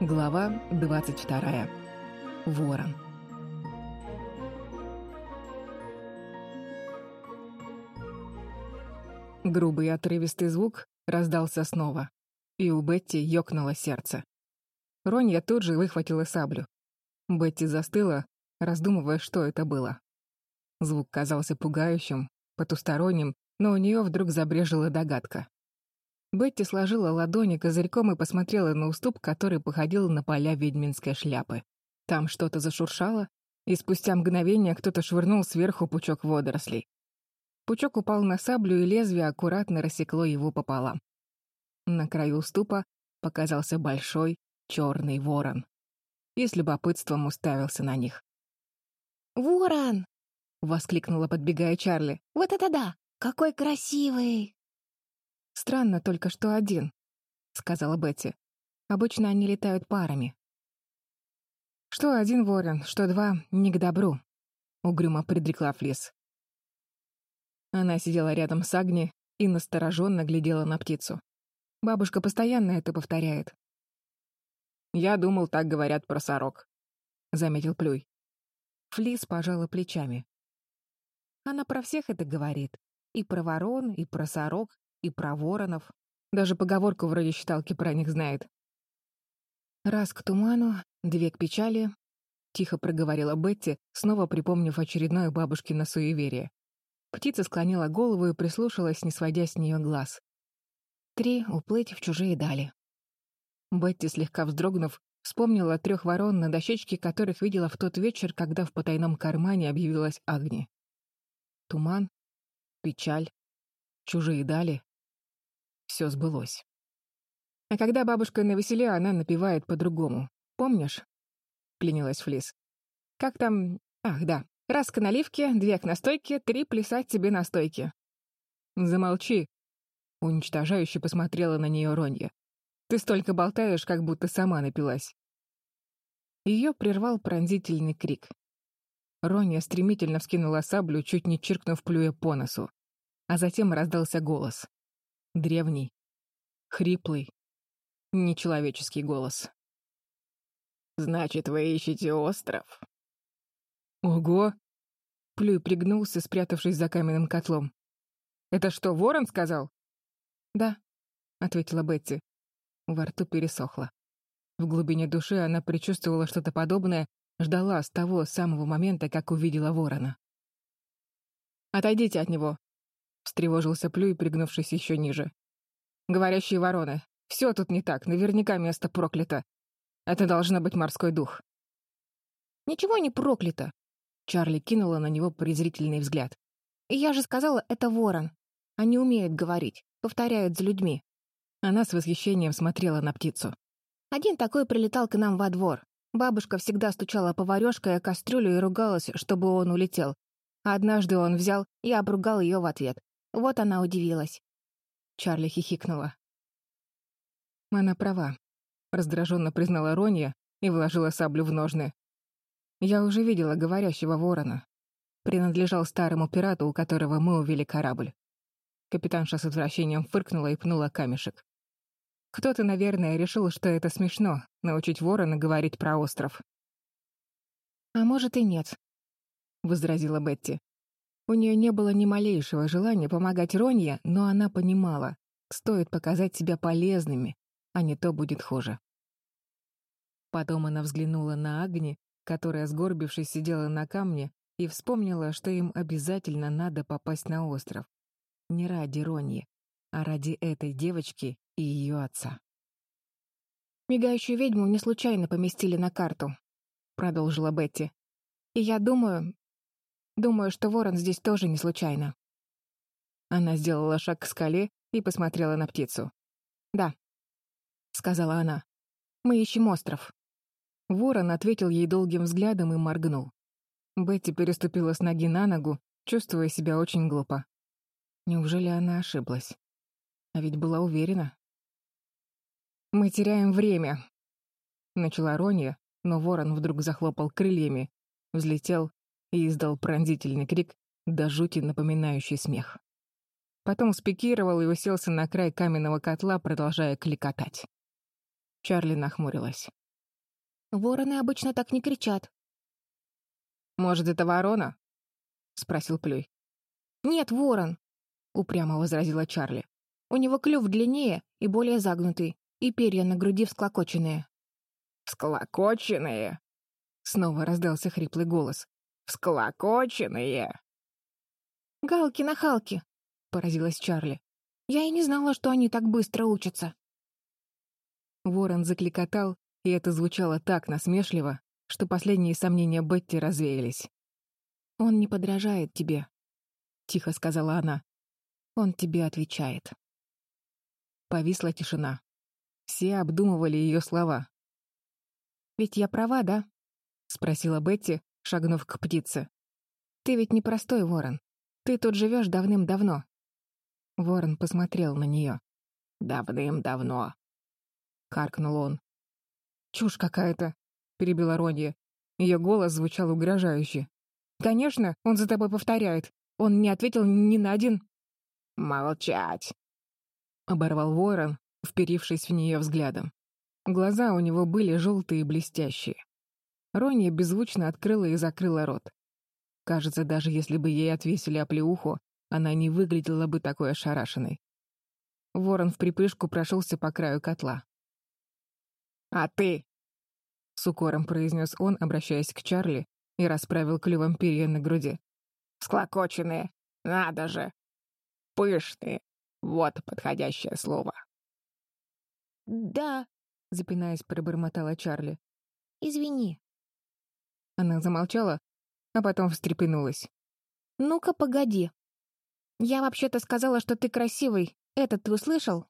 Глава 22. Ворон. Грубый отрывистый звук раздался снова, и у Бетти ёкнуло сердце. Ронья тут же выхватила саблю. Бетти застыла, раздумывая, что это было. Звук казался пугающим, потусторонним, но у нее вдруг забрежила догадка. Бетти сложила ладони козырьком и посмотрела на уступ, который походил на поля ведьминской шляпы. Там что-то зашуршало, и спустя мгновение кто-то швырнул сверху пучок водорослей. Пучок упал на саблю, и лезвие аккуратно рассекло его пополам. На краю уступа показался большой черный ворон и с любопытством уставился на них. «Ворон!» — воскликнула, подбегая Чарли. «Вот это да! Какой красивый!» «Странно только, что один», — сказала Бетти. «Обычно они летают парами». «Что один ворон, что два — не к добру», — угрюмо предрекла Флис. Она сидела рядом с Агни и настороженно глядела на птицу. Бабушка постоянно это повторяет. «Я думал, так говорят про сорок», — заметил Плюй. Флис пожала плечами. Она про всех это говорит. И про ворон, и про сорок, и про воронов. Даже поговорку вроде считалки про них знает. «Раз к туману, две к печали», — тихо проговорила Бетти, снова припомнив очередное бабушкино суеверие. Птица склонила голову и прислушалась, не сводя с нее глаз. «Три — уплыть в чужие дали». Бетти, слегка вздрогнув, вспомнила о трех ворон на дощечке, которых видела в тот вечер, когда в потайном кармане объявилась Агни. Туман, печаль, чужие дали, все сбылось. А когда бабушка на веселе, она напевает по-другому. Помнишь? Клянилась Флис. Как там... Ах, да. Раз к наливке, две к настойке, три плясать тебе на стойке. Замолчи. Уничтожающе посмотрела на нее Ронья. Ты столько болтаешь, как будто сама напилась. Ее прервал пронзительный крик. Ронья стремительно вскинула саблю, чуть не чиркнув плюя по носу. А затем раздался голос. Древний, хриплый, нечеловеческий голос. «Значит, вы ищете остров?» «Ого!» Плюй пригнулся, спрятавшись за каменным котлом. «Это что, ворон сказал?» «Да», — ответила Бетти. Во рту пересохло. В глубине души она предчувствовала что-то подобное, ждала с того самого момента, как увидела ворона. «Отойдите от него», встревожился Плюй, пригнувшись еще ниже. «Говорящие вороны. Все тут не так, наверняка место проклято. Это должно быть морской дух». «Ничего не проклято!» Чарли кинула на него презрительный взгляд. «Я же сказала, это ворон. Они умеют говорить, повторяют за людьми». Она с восхищением смотрела на птицу. «Один такой прилетал к нам во двор. Бабушка всегда стучала поварёшкой о кастрюлю и ругалась, чтобы он улетел. Однажды он взял и обругал ее в ответ. Вот она удивилась. Чарли хихикнула. Она права, раздраженно признала Ронья и вложила саблю в ножны. Я уже видела говорящего ворона. Принадлежал старому пирату, у которого мы увели корабль. Капитанша с отвращением фыркнула и пнула камешек. Кто-то, наверное, решил, что это смешно — научить ворона говорить про остров. «А может и нет», — возразила Бетти. У нее не было ни малейшего желания помогать Ронье, но она понимала, стоит показать себя полезными, а не то будет хуже. Потом она взглянула на Агни, которая, сгорбившись, сидела на камне, и вспомнила, что им обязательно надо попасть на остров. Не ради Роньи, а ради этой девочки и ее отца. «Мигающую ведьму не случайно поместили на карту», — продолжила Бетти. «И я думаю, Думаю, что ворон здесь тоже не случайно. Она сделала шаг к скале и посмотрела на птицу. «Да», — сказала она, — «мы ищем остров». Ворон ответил ей долгим взглядом и моргнул. Бетти переступила с ноги на ногу, чувствуя себя очень глупо. Неужели она ошиблась? А ведь была уверена. «Мы теряем время», — начала Ронья, но ворон вдруг захлопал крыльями, взлетел и издал пронзительный крик, до жути напоминающий смех. Потом спикировал и уселся на край каменного котла, продолжая кликотать. Чарли нахмурилась. Вороны обычно так не кричат. «Может, это ворона?» — спросил Плюй. «Нет, ворон», — упрямо возразила Чарли. «У него клюв длиннее и более загнутый, и перья на груди всклокоченные». «Всклокоченные?» — снова раздался хриплый голос. «Всклокоченные?» «Галки-нахалки», — поразилась Чарли. «Я и не знала, что они так быстро учатся». Ворон закликотал, и это звучало так насмешливо, что последние сомнения Бетти развеялись. «Он не подражает тебе», — тихо сказала она. «Он тебе отвечает». Повисла тишина. Все обдумывали ее слова. «Ведь я права, да?» — спросила Бетти, шагнув к птице. «Ты ведь не простой ворон. Ты тут живешь давным-давно». Ворон посмотрел на нее. «Давным-давно», — каркнул он. «Чушь какая-то», — перебила Ронья. Ее голос звучал угрожающе. «Конечно, он за тобой повторяет. Он не ответил ни на один...» «Молчать!» — оборвал ворон, вперившись в нее взглядом. Глаза у него были желтые и блестящие. Ронья беззвучно открыла и закрыла рот. Кажется, даже если бы ей отвесили оплеуху, она не выглядела бы такой ошарашенной. Ворон в припрыжку прошелся по краю котла. «А ты?» — с укором произнес он, обращаясь к Чарли, и расправил клювом перья на груди. «Склокоченные! Надо же! Пышные! Вот подходящее слово!» «Да», — запинаясь, пробормотала Чарли. «Извини». Она замолчала, а потом встрепенулась. «Ну-ка, погоди. Я вообще-то сказала, что ты красивый. Это ты услышал?»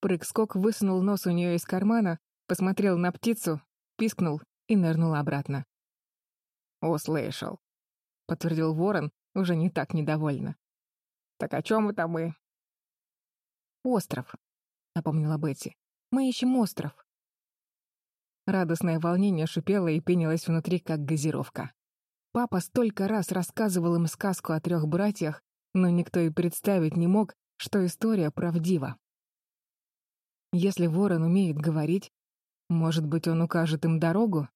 Прыг-скок высунул нос у нее из кармана, посмотрел на птицу, пискнул и нырнул обратно. «Услышал», — подтвердил ворон, уже не так недовольно. «Так о чем это мы?» «Остров», — напомнила Бетти. «Мы ищем остров». Радостное волнение шипело и пенилось внутри, как газировка. Папа столько раз рассказывал им сказку о трех братьях, но никто и представить не мог, что история правдива. Если ворон умеет говорить, может быть, он укажет им дорогу?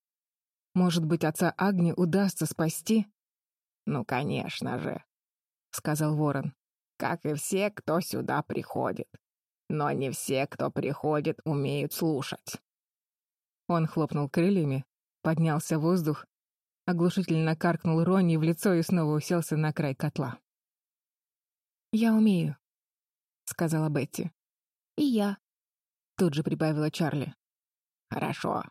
Может быть, отца Агни удастся спасти? «Ну, конечно же», — сказал ворон. «Как и все, кто сюда приходит. Но не все, кто приходит, умеют слушать». Он хлопнул крыльями, поднялся в воздух, оглушительно каркнул Ронни в лицо и снова уселся на край котла. «Я умею», — сказала Бетти. «И я», — тут же прибавила Чарли. «Хорошо».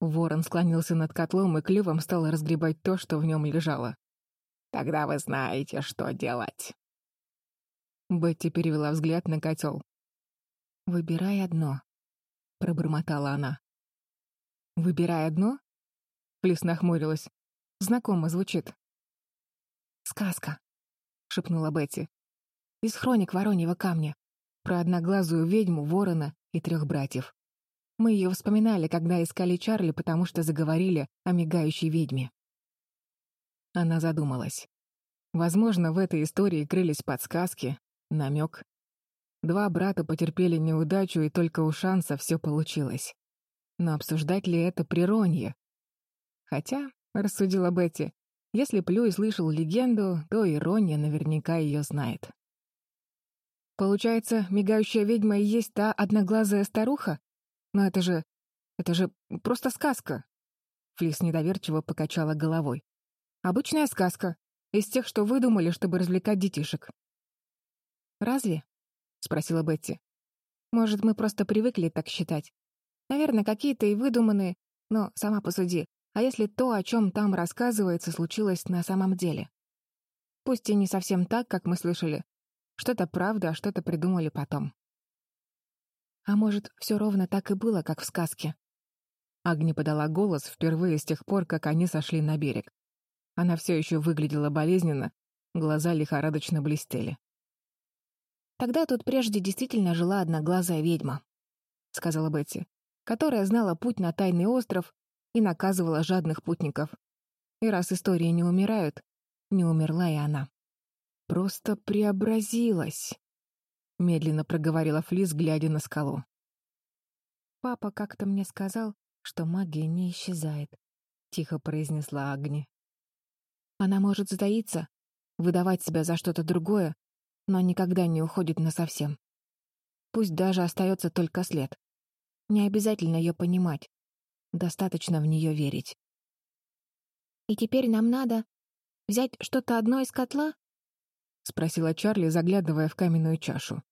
Ворон склонился над котлом и клювом стал разгребать то, что в нем лежало. «Тогда вы знаете, что делать». Бетти перевела взгляд на котел. «Выбирай одно», — пробормотала она. «Выбирай одно?» Плис нахмурилась. «Знакомо звучит». «Сказка», — шепнула Бетти. «Из хроник Вороньего камня. Про одноглазую ведьму, ворона и трех братьев. Мы ее вспоминали, когда искали Чарли, потому что заговорили о мигающей ведьме». Она задумалась. Возможно, в этой истории крылись подсказки, намек. Два брата потерпели неудачу, и только у шанса все получилось. Но обсуждать ли это при Ронье? Хотя, — рассудила Бетти, — если Плюй слышал легенду, то и Ронья наверняка ее знает. Получается, мигающая ведьма и есть та одноглазая старуха? Но это же... это же просто сказка. Флис недоверчиво покачала головой. Обычная сказка. Из тех, что выдумали, чтобы развлекать детишек. «Разве?» — спросила Бетти. «Может, мы просто привыкли так считать? Наверное, какие-то и выдуманные, но сама посуди, а если то, о чем там рассказывается, случилось на самом деле? Пусть и не совсем так, как мы слышали. Что-то правда, а что-то придумали потом. А может, все ровно так и было, как в сказке? Агни подала голос впервые с тех пор, как они сошли на берег. Она все еще выглядела болезненно, глаза лихорадочно блестели. «Тогда тут прежде действительно жила одноглазая ведьма», — сказала Бетти которая знала путь на тайный остров и наказывала жадных путников. И раз истории не умирают, не умерла и она. «Просто преобразилась», — медленно проговорила Флис, глядя на скалу. «Папа как-то мне сказал, что магия не исчезает», — тихо произнесла Агни. «Она может затаиться, выдавать себя за что-то другое, но никогда не уходит насовсем. Пусть даже остается только след. Не обязательно ее понимать, достаточно в нее верить». «И теперь нам надо взять что-то одно из котла?» — спросила Чарли, заглядывая в каменную чашу.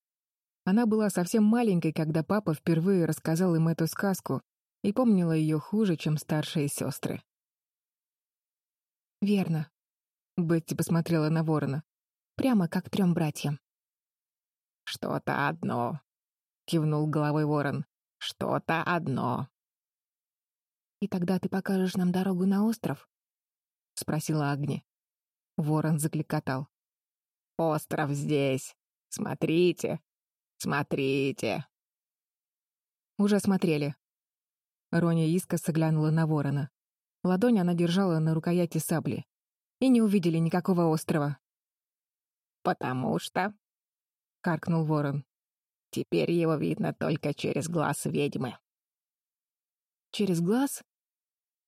Она была совсем маленькой, когда папа впервые рассказал им эту сказку и помнила ее хуже, чем старшие сестры. «Верно», — Бетти посмотрела на ворона, прямо как трем братьям. «Что-то одно», — кивнул головой ворон. «Что-то одно». «И тогда ты покажешь нам дорогу на остров?» — спросила Агни. Ворон закликотал. «Остров здесь. Смотрите, Смотрите!» Уже смотрели. Роня искоса глянула на ворона. Ладонь она держала на рукояти сабли. И не увидели никакого острова. «Потому что...» — каркнул ворон. «Теперь его видно только через глаз ведьмы». «Через глаз?»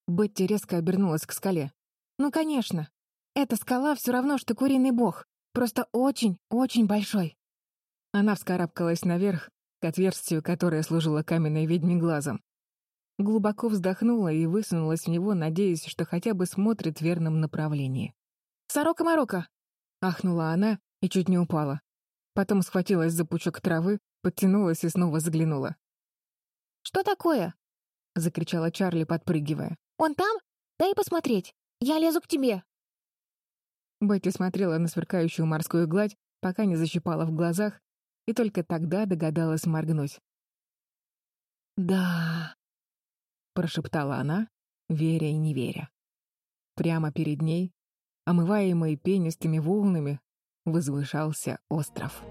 Бетти резко обернулась к скале. «Ну, конечно. Эта скала все равно, что куриный бог. Просто очень-очень большой». Она вскарабкалась наверх, к отверстию, которое служило каменной ведьме глазом. Глубоко вздохнула и высунулась в него, надеясь, что хотя бы смотрит в верном направлении. «Сорока-морока!» — ахнула она и чуть не упала. Потом схватилась за пучок травы, подтянулась и снова заглянула. «Что такое?» — закричала Чарли, подпрыгивая. «Он там? Дай посмотреть! Я лезу к тебе!» Бетти смотрела на сверкающую морскую гладь, пока не защипала в глазах, и только тогда догадалась моргнуть. «Да», — прошептала она, веря и не веря. Прямо перед ней, омываемый пенистыми волнами, возвышался остров.